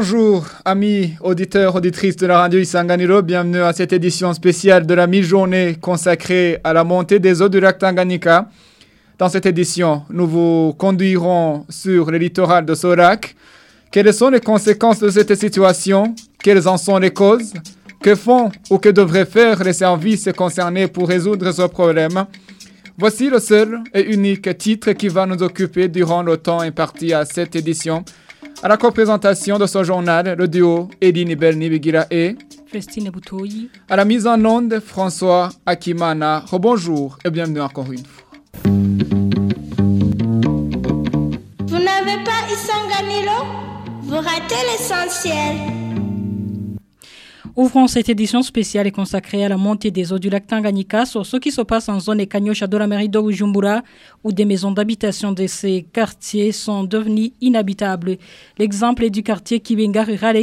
Bonjour, amis auditeurs, auditrices de la radio Isanganiro. Bienvenue à cette édition spéciale de la mi-journée consacrée à la montée des eaux du lac Tanganyika. Dans cette édition, nous vous conduirons sur le littoral de Sorak. Quelles sont les conséquences de cette situation? Quelles en sont les causes? Que font ou que devraient faire les services concernés pour résoudre ce problème? Voici le seul et unique titre qui va nous occuper durant le temps imparti à cette édition. À la représentation de ce journal, le duo Edine Belnibigira et Festine Boutoyi. À la mise en onde, François Akimana. Rebonjour et bienvenue encore une fois. Vous n'avez pas Isanganilo Vous ratez l'essentiel. Ouvrons cette édition spéciale et consacrée à la montée des eaux du lac Tanganyika sur ce qui se passe en zone Kanyosha de la mairie de où des maisons d'habitation de ces quartiers sont devenues inhabitables. L'exemple est du quartier Kibenga Rural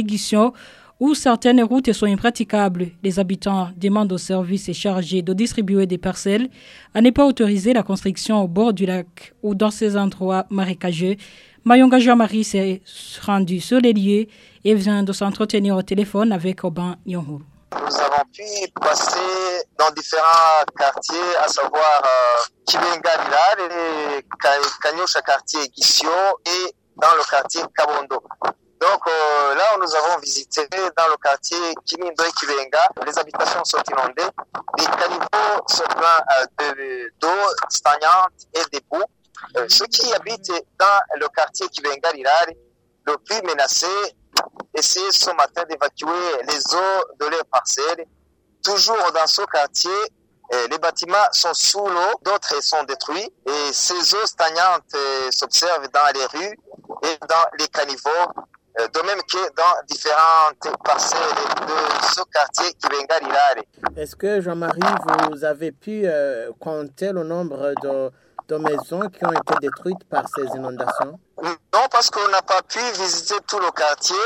où certaines routes sont impraticables. Les habitants demandent aux services chargés de distribuer des parcelles à ne pas autoriser la construction au bord du lac ou dans ces endroits marécageux. Mayonga Jean-Marie s'est rendu sur les lieux et vient de s'entretenir au téléphone avec Oban Yonhuru. Nous avons pu passer dans différents quartiers, à savoir euh, Kibenga et Kanyosha quartier Gisio et dans le quartier Kabondo. Donc euh, là, nous avons visité dans le quartier Kimindo et Kibenga, les habitations sont inondées, les caniveaux sont pleins euh, d'eau stagnante et des boues. Euh, ceux qui habitent dans le quartier Kibenga Lilal, le plus menacé, essayer ce matin d'évacuer les eaux de leurs parcelles. Toujours dans ce quartier, eh, les bâtiments sont sous l'eau, d'autres sont détruits et ces eaux stagnantes eh, s'observent dans les rues et dans les caniveaux, eh, de même que dans différentes parcelles de ce quartier qui Lilare. Est-ce que Jean-Marie, vous avez pu euh, compter le nombre de de maisons qui ont été détruites par ces inondations. Non, parce qu'on n'a pas pu visiter tout le quartier,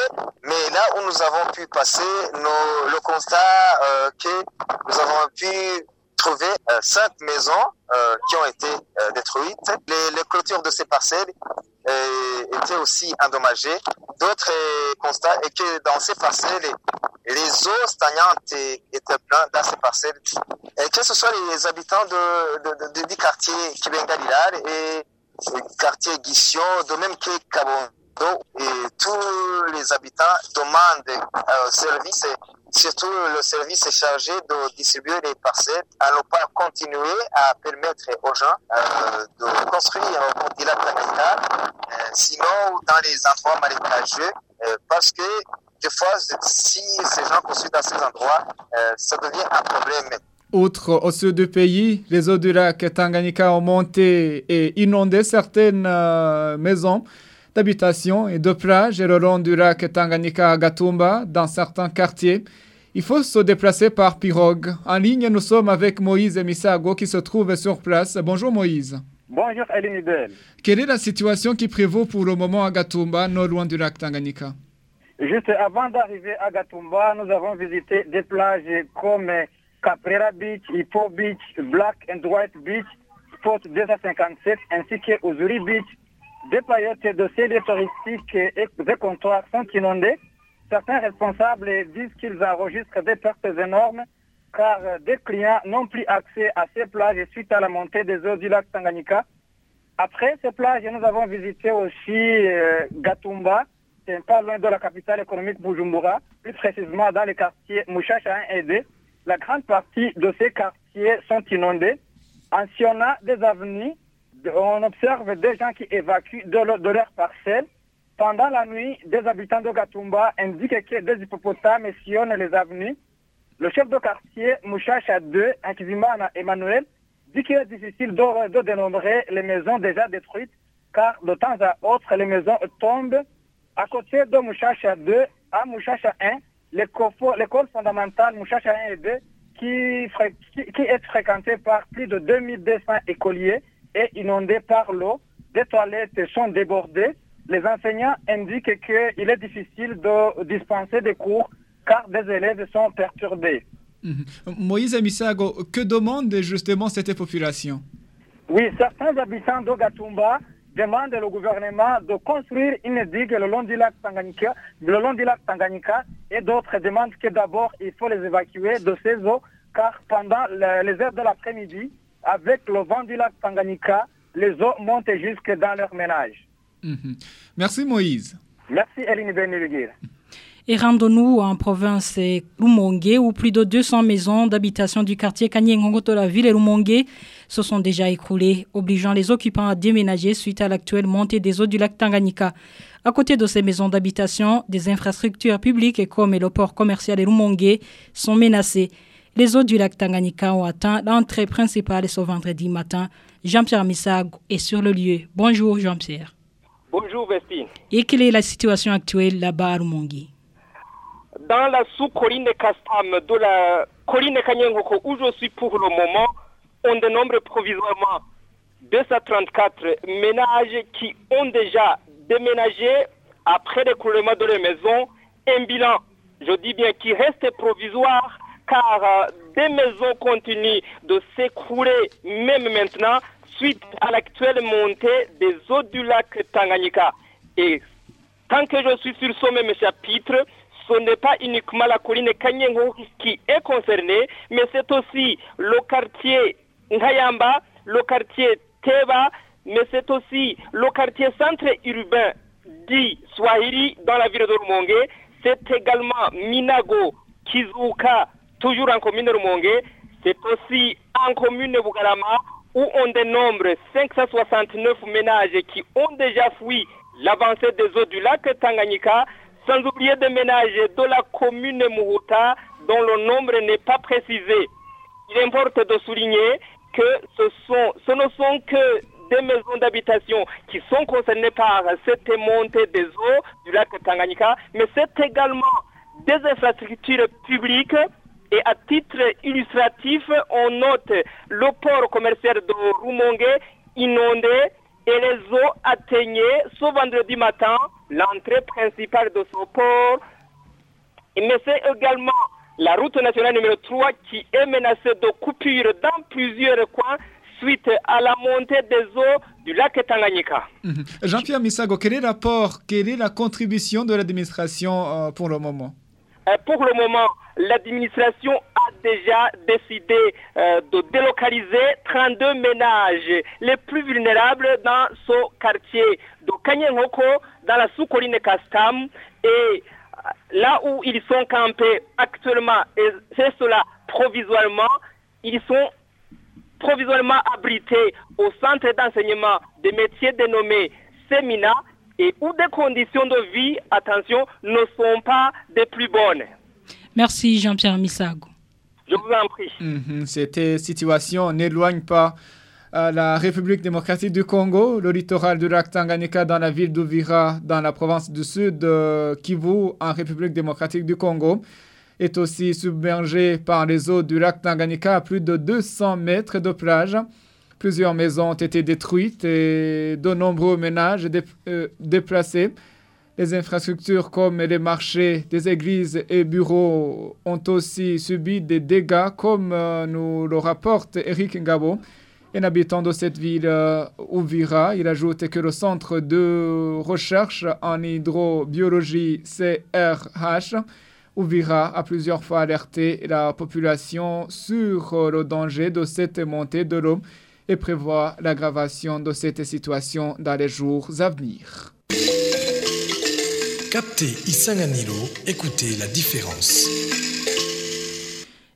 mais là où nous avons pu passer, nos, le constat euh, que nous avons pu trouver euh, cinq maisons euh, qui ont été euh, détruites. Les, les, clôtures de ces parcelles euh, étaient aussi endommagées. D'autres constats est que dans ces parcelles, les eaux stagnantes étaient pleines dans ces parcelles. Et que ce soit les habitants de, de, de, du quartier Kibenga et le quartier Guission, de même que Kabondo, et tous les habitants demandent un service Surtout, le service est chargé de distribuer les parcelles ne pas continuer à permettre aux gens euh, de construire au lac Tanganyika, euh, sinon dans les endroits marécageux, euh, parce que des fois, si ces gens construisent dans ces endroits, euh, ça devient un problème. Outre au sud du pays, les eaux du lac Tanganyika ont monté et inondé certaines euh, maisons d'habitation et de plage et le long du lac Tanganyika à Gatumba dans certains quartiers. Il faut se déplacer par pirogue. En ligne, nous sommes avec Moïse Misago qui se trouve sur place. Bonjour Moïse. Bonjour Elinidel. Quelle est la situation qui prévaut pour le moment à Gatumba, non loin du lac Tanganyika? Juste avant d'arriver à Gatumba, nous avons visité des plages comme Caprera Beach, Hippo Beach, Black and White Beach, Spot 257 ainsi que Uzuri Beach. Des paillotes de ciels touristiques et des comptoirs sont inondés. Certains responsables disent qu'ils enregistrent des pertes énormes car des clients n'ont plus accès à ces plages suite à la montée des eaux du lac Tanganyika. Après ces plages, nous avons visité aussi euh, Gatumba, c'est pas loin de la capitale économique Bujumbura, plus précisément dans les quartiers Mouchacha 1 et 2. La grande partie de ces quartiers sont inondés. En sillonnant des avenues, on observe des gens qui évacuent de, leur, parcelles. Pendant la nuit, des habitants de Gatumba indiquent que des hippopotames sillonnent les avenues. Le chef de quartier, Mouchacha 2, Inkizimana Emmanuel, dit qu'il est difficile de, dénombrer les maisons déjà détruites, car de temps à autre, les maisons tombent. À côté de Mouchacha 2, à Mouchacha 1, l'école fondamentale Mouchacha 1 et 2, qui, qui, qui, est fréquentée par plus de 2200 écoliers et inondée par l'eau. Des toilettes sont débordées. Les enseignants indiquent qu'il est difficile de dispenser des cours car des élèves sont perturbés. -hmm. Moïse Amisago, que demande justement cette population? Oui, certains habitants d'Ogatumba demande le gouvernement de construire une digue le long du lac Tanganyika, le long du lac Tanganyika et d'autres demandent que d'abord il faut les évacuer de ces eaux car pendant le- les heures de l'après-midi, avec le vent du lac Tanganyika, les eaux montent jusque dans leur ménage. Mhm. Merci Moïse. Merci Eline Benirigir. Et rendons-nous en province Rumongue où plus de 200 maisons d'habitation du quartier Kanyengongo de la ville et Rumongue se sont déjà écroulées, obligeant les occupants à déménager suite à l'actuelle montée des eaux du lac Tanganyika. À côté de ces maisons d'habitation, des infrastructures publiques comme le port commercial de Rumongue sont menacées. Les eaux du lac Tanganyika ont atteint l'entrée principale ce vendredi matin. Jean-Pierre Missag est sur le lieu. Bonjour Jean-Pierre. Bonjour Vestine. Et quelle est la situation actuelle là-bas à Rumongue Dans la sous-colline Castam de la colline Kanyengoko où je suis pour le moment, on dénombre provisoirement 234 ménages qui ont déjà déménagé après l'écroulement de leur maison. Un bilan, je dis bien, qui reste provisoire car euh, des maisons continuent de s'écrouler même maintenant suite à l'actuelle montée des eaux du lac Tanganyika. Et tant que je suis sur ce même chapitre, ce n'est pas uniquement la colline Kanyengo qui est concernée, mais c'est aussi le quartier Ngayamba, le quartier Teba, mais c'est aussi le quartier centre urbain dit Swahili dans la ville de Rumonge. C'est également Minago, Kizuka, toujours en commune de Rumonge. C'est aussi en commune de Bugarama où on dénombre 569 ménages qui ont déjà fui l'avancée des eaux du lac Tanganyika, sans oublier des ménages de la commune Muhuta dont le nombre n'est pas précisé. Il importe de souligner que ce ne sont que des maisons d'habitation qui sont concernées par cette montée des eaux du lac Tanganyika, mais c'est également des infrastructures publiques et à titre illustratif, on note le port commercial de Rumonge inondé et les eaux atteignaient ce vendredi matin l'entrée principale de ce port. Mais c'est également la route nationale numéro 3 qui est menacée de coupure dans plusieurs coins suite à la montée des eaux du lac Tanganyika. Mhm. Jean-Pierre Misago, quel est l'apport, quelle est la contribution de l'administration euh, pour le moment? Euh, pour le moment, l'administration a déjà décidé euh, de délocaliser 32 ménages les plus vulnérables dans ce quartier de Kanyenhoko, dans la sous-colline Kastam. Et euh, là où ils sont campés actuellement, et c'est cela provisoirement, ils sont provisoirement abrités au centre d'enseignement des métiers dénommé Semina et où des conditions de vie, attention, ne sont pas des plus bonnes. Merci Jean-Pierre Misago. Je vous en prie. Mhm. Cette situation n'éloigne pas euh, la République démocratique du Congo, le littoral du lac Tanganyika dans la ville d'Ouvira, dans la province du sud de Kivu, en République démocratique du Congo, est aussi submergé par les eaux du lac Tanganyika à plus de 200 mètres de plage. Plusieurs maisons ont été détruites et de nombreux ménages dé- euh, déplacés. Les infrastructures comme les marchés, des églises et bureaux ont aussi subi des dégâts, comme euh, nous le rapporte Eric Ngabo, un habitant de cette ville euh, Ouvira. Il ajoute que le centre de recherche en hydrobiologie CRH Ouvira a plusieurs fois alerté la population sur euh, le danger de cette montée de l'eau et prévoit l'aggravation de cette situation dans les jours à venir. Captez Isanganilo, écoutez la différence.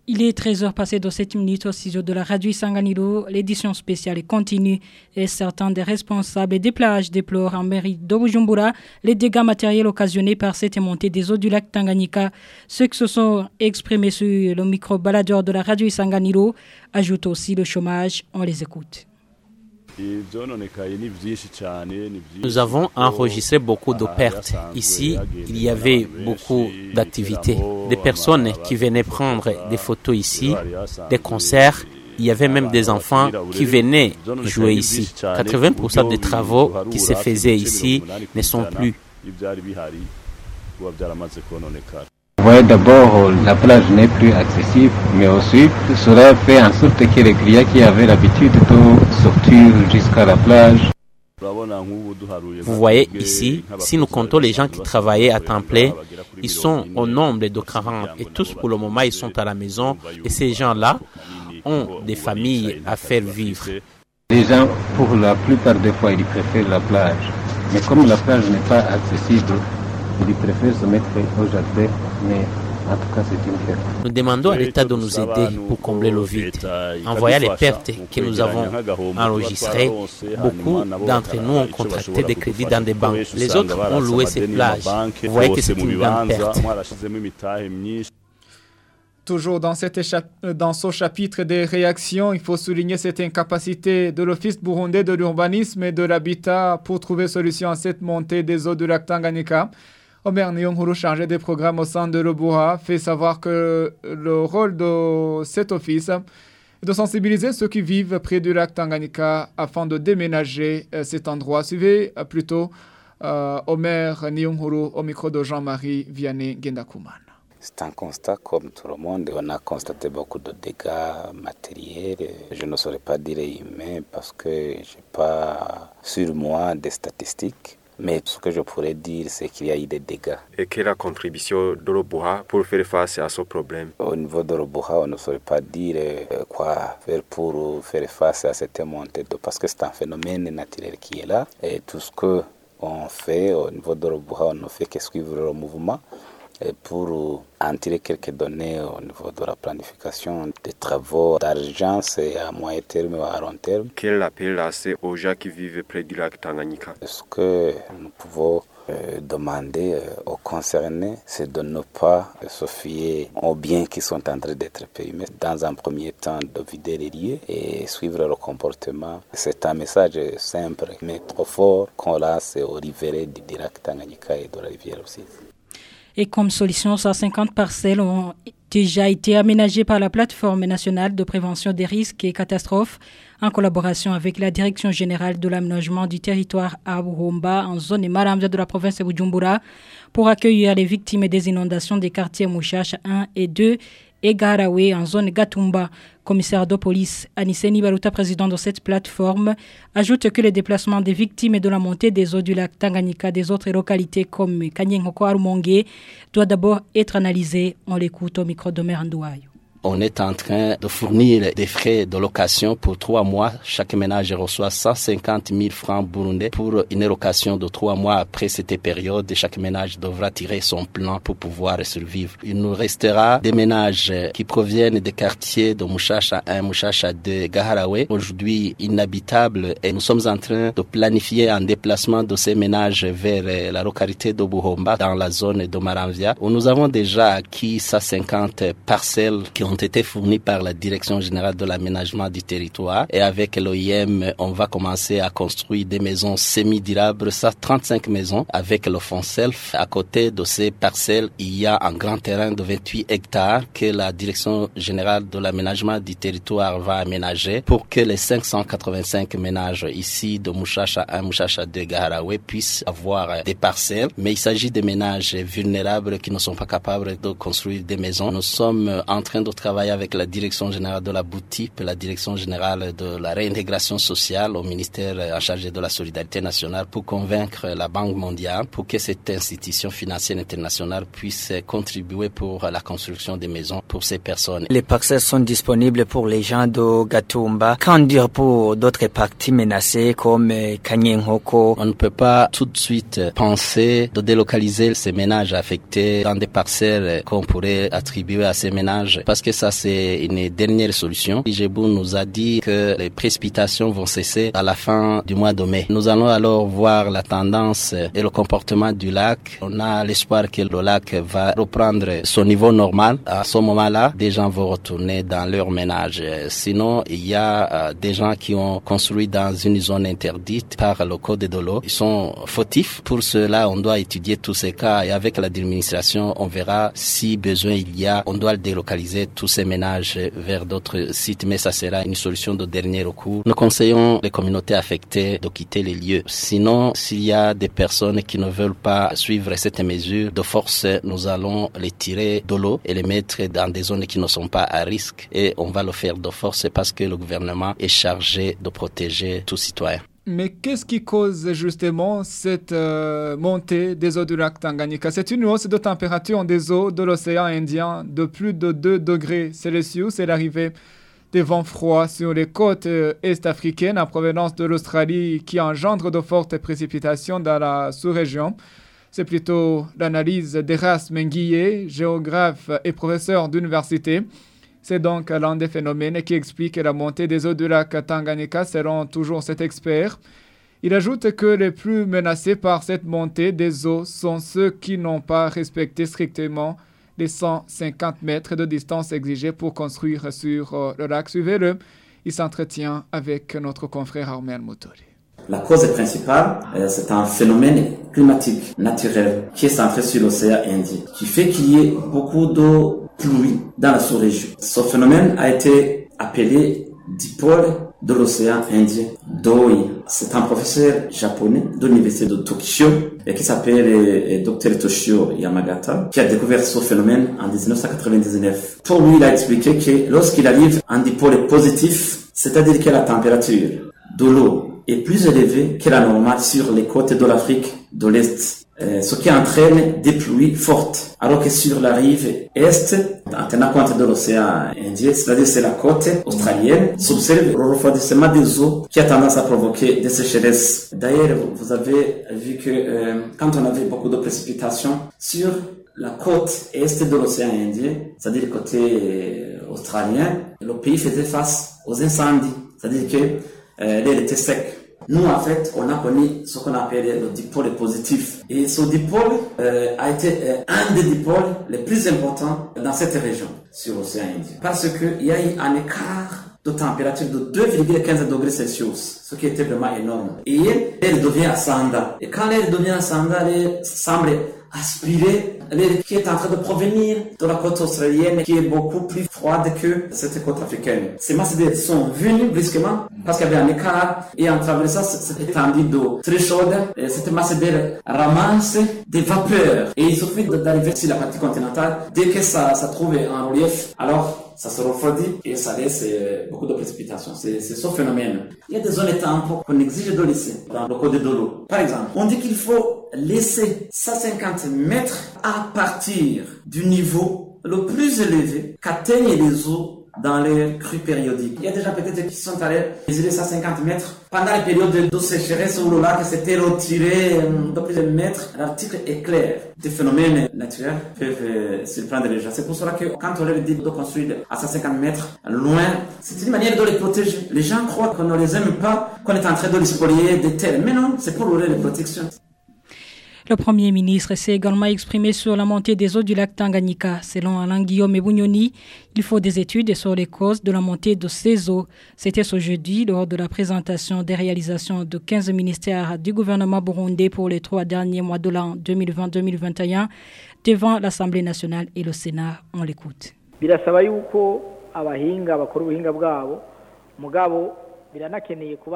Il est 13h passé de 7 minutes au studio de la radio Sanganilo. L'édition spéciale est continue et certains des responsables des plages déplorent en mairie de Bujumbura les dégâts matériels occasionnés par cette montée des eaux du lac Tanganyika. Ceux qui se sont exprimés sur le micro baladeur de la radio Sanganilo ajoutent aussi le chômage. On les écoute. Nous avons enregistré beaucoup de pertes. Ici, il y avait beaucoup d'activités. Des personnes qui venaient prendre des photos ici, des concerts. Il y avait même des enfants qui venaient jouer ici. 80% des travaux qui se faisaient ici ne sont plus. Vous voyez d'abord, la plage n'est plus accessible, mais ensuite, cela fait en sorte que les clients qui avaient l'habitude de sortir jusqu'à la plage Vous voyez ici, si nous comptons les gens qui travaillaient à temps plein, ils sont au nombre de 40 et tous pour le moment ils sont à la maison et ces gens-là ont des familles à faire vivre. Les gens, pour la plupart des fois, ils préfèrent la plage. Mais comme la plage n'est pas accessible, ils préfèrent se mettre au jardin. Mais en tout cas, c'est une perte. Nous demandons à l'État de nous aider pour combler le vide. En voyant les pertes que nous avons enregistrées, beaucoup d'entre nous ont contracté des crédits dans des banques. Les autres ont loué ces plages. Vous voyez que c'est une grande perte. Toujours dans, cette dans ce chapitre des réactions, il faut souligner cette incapacité de l'Office burundais de l'urbanisme et de l'habitat pour trouver solution à cette montée des eaux du lac Tanganyika. Omer Nyonguru, chargé des programmes au centre de l'Obuha, fait savoir que le rôle de cet office est de sensibiliser ceux qui vivent près du lac Tanganyika afin de déménager cet endroit. Suivez plutôt euh, Omer Nyonguru au micro de Jean-Marie Vianney Gendakuman. C'est un constat comme tout le monde. On a constaté beaucoup de dégâts matériels. Je ne saurais pas dire humains parce que je n'ai pas sur moi des statistiques. Mais ce que je pourrais dire, c'est qu'il y a eu des dégâts. Et quelle est la contribution d'Orobuha pour faire face à ce problème? Au niveau d'Orobuha, on ne saurait pas dire quoi faire pour faire face à cette montée d'eau parce que c'est un phénomène naturel qui est là. Et tout ce qu'on fait au niveau d'Orobuha, on ne fait que suivre le mouvement et pour en tirer quelques données au niveau de la planification des travaux d'urgence à moyen terme ou à long terme. Quel appel lancé aux gens qui vivent près du lac Tanganyika Ce que nous pouvons euh, demander euh, aux concernés, c'est de ne pas se fier aux biens qui sont en train d'être périmés. Dans un premier temps, de vider les lieux et suivre le comportement. C'est un message simple, mais trop fort qu'on lance au riverains du lac Tanganyika et de la rivière aussi. Et comme solution, 150 parcelles ont déjà été aménagées par la plateforme nationale de prévention des risques et catastrophes en collaboration avec la Direction générale de l'aménagement du territoire à Burumba en zone Maramza de la province de Bujumbura pour accueillir les victimes des inondations des quartiers Mouchacha 1 et 2 et Garawe en zone Gatumba. Commissaire de police Aniseni Baruta, président de cette plateforme, ajoute que les déplacements des victimes de la montée des eaux du lac Tanganyika des autres localités comme Kanyengoko Arumongé doit d'abord être analysé. On l'écoute au micro de on est en train de fournir des frais de location pour trois mois. Chaque ménage reçoit 150 000 francs burundais pour une location de trois mois après cette période. Chaque ménage devra tirer son plan pour pouvoir survivre. Il nous restera des ménages qui proviennent des quartiers de Mouchacha 1, Mouchacha 2, Gaharawe, aujourd'hui inhabitables et nous sommes en train de planifier un déplacement de ces ménages vers la localité de Buhomba dans la zone de Maranvia où nous avons déjà acquis 150 parcelles qui ont été fournis par la Direction générale de l'aménagement du territoire et avec l'OIM, on va commencer à construire des maisons semi-durables, ça 35 maisons avec le fonds self. À côté de ces parcelles, il y a un grand terrain de 28 hectares que la Direction générale de l'aménagement du territoire va aménager pour que les 585 ménages ici de Mouchacha 1, Mouchacha 2, Gaharawe puissent avoir des parcelles. Mais il s'agit de ménages vulnérables qui ne sont pas capables de construire des maisons. Nous sommes en train de travailler avec la direction générale de la boutique, la direction générale de la réintégration sociale au ministère en charge de la solidarité nationale pour convaincre la Banque mondiale pour que cette institution financière internationale puisse contribuer pour la construction des maisons pour ces personnes. Les parcelles sont disponibles pour les gens de Gatumba. Qu'en dire pour d'autres parties menacées comme Kanyenhoko On ne peut pas tout de suite penser de délocaliser ces ménages affectés dans des parcelles qu'on pourrait attribuer à ces ménages parce que ça c'est une dernière solution. Igebou nous a dit que les précipitations vont cesser à la fin du mois de mai. Nous allons alors voir la tendance et le comportement du lac. On a l'espoir que le lac va reprendre son niveau normal. À ce moment-là, des gens vont retourner dans leur ménage. Sinon, il y a des gens qui ont construit dans une zone interdite par le code de l'eau. Ils sont fautifs. Pour cela, on doit étudier tous ces cas et avec l'administration, on verra si besoin il y a. On doit délocaliser tous ces ménages vers d'autres sites, mais ça sera une solution de dernier recours. Nous conseillons les communautés affectées de quitter les lieux. Sinon, s'il y a des personnes qui ne veulent pas suivre cette mesure de force, nous allons les tirer de l'eau et les mettre dans des zones qui ne sont pas à risque. Et on va le faire de force parce que le gouvernement est chargé de protéger tout citoyen. Mais qu'est-ce qui cause justement cette euh, montée des eaux du lac Tanganyika? C'est une hausse de température des eaux de l'océan Indien de plus de 2 degrés Celsius et l'arrivée des vents froids sur les côtes euh, est-africaines en provenance de l'Australie qui engendrent de fortes précipitations dans la sous-région. C'est plutôt l'analyse d'Erasme Nguye, géographe et professeur d'université. C'est donc l'un des phénomènes qui explique la montée des eaux du lac Tanganyika selon toujours cet expert. Il ajoute que les plus menacés par cette montée des eaux sont ceux qui n'ont pas respecté strictement les 150 mètres de distance exigés pour construire sur euh, le lac. Suivez-le. Il s'entretient avec notre confrère Armel Moutori. La cause principale, euh, c'est un phénomène climatique naturel qui est centré sur l'océan Indien, qui fait qu'il y ait beaucoup d'eau pluie dans la sous-région. Ce phénomène a été appelé dipôle de l'océan Indien, DOI. C'est un professeur japonais de l'université de Tokyo et qui s'appelle euh, Dr Toshio Yamagata, qui a découvert ce phénomène en 1999. Pour lui, il a expliqué que lorsqu'il arrive un dipôle positif, c'est-à-dire que la température de l'eau est plus élevée que la normale sur les côtes de l'Afrique de l'Est euh, ce qui entraîne des pluies fortes. Alors que sur la rive est, en tenant compte de l'océan Indien, c'est-à-dire c'est la côte australienne, s'observe le refroidissement des eaux qui a tendance à provoquer des sécheresses. D'ailleurs, vous avez vu que euh, quand on avait beaucoup de précipitations sur la côte est de l'océan Indien, c'est-à-dire le côté euh, australien, le pays faisait face aux incendies, c'est-à-dire que l'air était sec. Nous, en fait, on a connu ce qu'on appelle le dipôle positif. Et ce dipôle euh, a été euh, un des dipôles les plus importants dans cette région, sur l'océan Indien. Parce qu'il y a eu un écart de température de 2,15 degrés Celsius, ce qui était vraiment énorme. Et l'air devient ascendant. Et quand l'air devient ascendant, l'air semble aspirer qui est en train de provenir de la côte australienne qui est beaucoup plus froide que cette côte africaine. Ces masses d'air sont venues brusquement parce qu'il y avait un écart et en traversant cette étendue d'eau très chaude, cette masse d'air ramasse des vapeurs et il suffit d'arriver sur la partie continentale dès que ça, ça trouve un relief alors ça se refroidit et ça laisse euh, beaucoup de précipitations. C'est ce phénomène. Il y a des zones tampons qu'on exige de laisser dans le code de l'eau. Par exemple, on dit qu'il faut laisser 150 mètres à partir du niveau le plus élevé qu'atteignent les eaux dans les crues périodiques. Il y a déjà peut-être qui sont allés mesurer 150 mètres pendant les périodes de sécheresse où le lac s'était retiré euh, de plusieurs mètres. L'article est clair. Des phénomènes naturels peuvent euh, surprendre les gens. C'est pour cela que quand on leur dit de construire à 150 mètres loin, c'est une manière de les protéger. Les gens croient qu'on ne les aime pas, qu'on est en train de les spolier des terres. Mais non, c'est pour leur protection. Le Premier ministre s'est également exprimé sur la montée des eaux du lac Tanganyika. Selon Alain Guillaume Bugnoni, il faut des études sur les causes de la montée de ces eaux. C'était ce jeudi lors de la présentation des réalisations de 15 ministères du gouvernement burundais pour les trois derniers mois de l'an 2020-2021 devant l'Assemblée nationale et le Sénat. On l'écoute.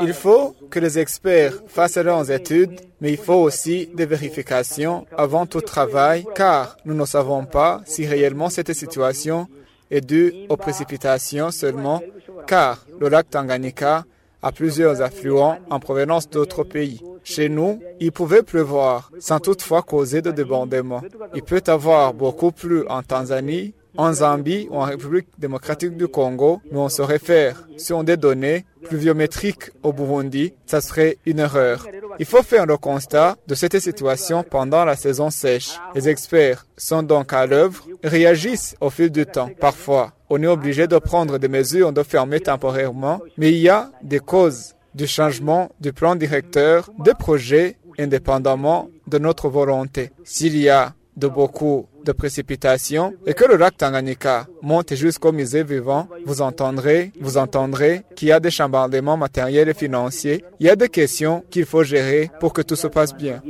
Il faut que les experts fassent leurs études, mais il faut aussi des vérifications avant tout travail, car nous ne savons pas si réellement cette situation est due aux précipitations seulement, car le lac Tanganyika a plusieurs affluents en provenance d'autres pays. Chez nous, il pouvait pleuvoir sans toutefois causer de débordement. Il peut avoir beaucoup plu en Tanzanie, en Zambie ou en République démocratique du Congo, mais on se réfère sur des données pluviométriques au Burundi, ça serait une erreur. Il faut faire le constat de cette situation pendant la saison sèche. Les experts sont donc à l'œuvre réagissent au fil du temps. Parfois, on est obligé de prendre des mesures de fermer temporairement, mais il y a des causes du changement du plan directeur des projets indépendamment de notre volonté. S'il y a de beaucoup de précipitations et que le lac Tanganyika monte jusqu'au musée vivant, vous entendrez, vous entendrez qu'il y a des chambardements matériels et financiers. Il y a des questions qu'il faut gérer pour que tout se passe bien.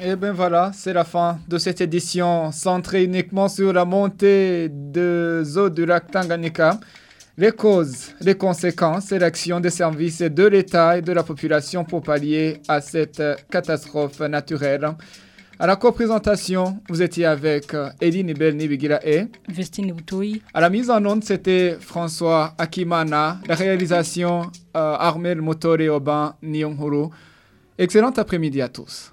Et bien voilà, c'est la fin de cette édition centrée uniquement sur la montée des eaux du lac Tanganyika les causes, les conséquences et l'action des services de l'État et de la population pour pallier à cette catastrophe naturelle. À la co-présentation, vous étiez avec euh, Eline Bel Nibigira et Vestine Boutoui. À la mise en onde, c'était François Akimana. La réalisation, euh, Armel Motore Oban Nyonghuru. Excellent après-midi à tous.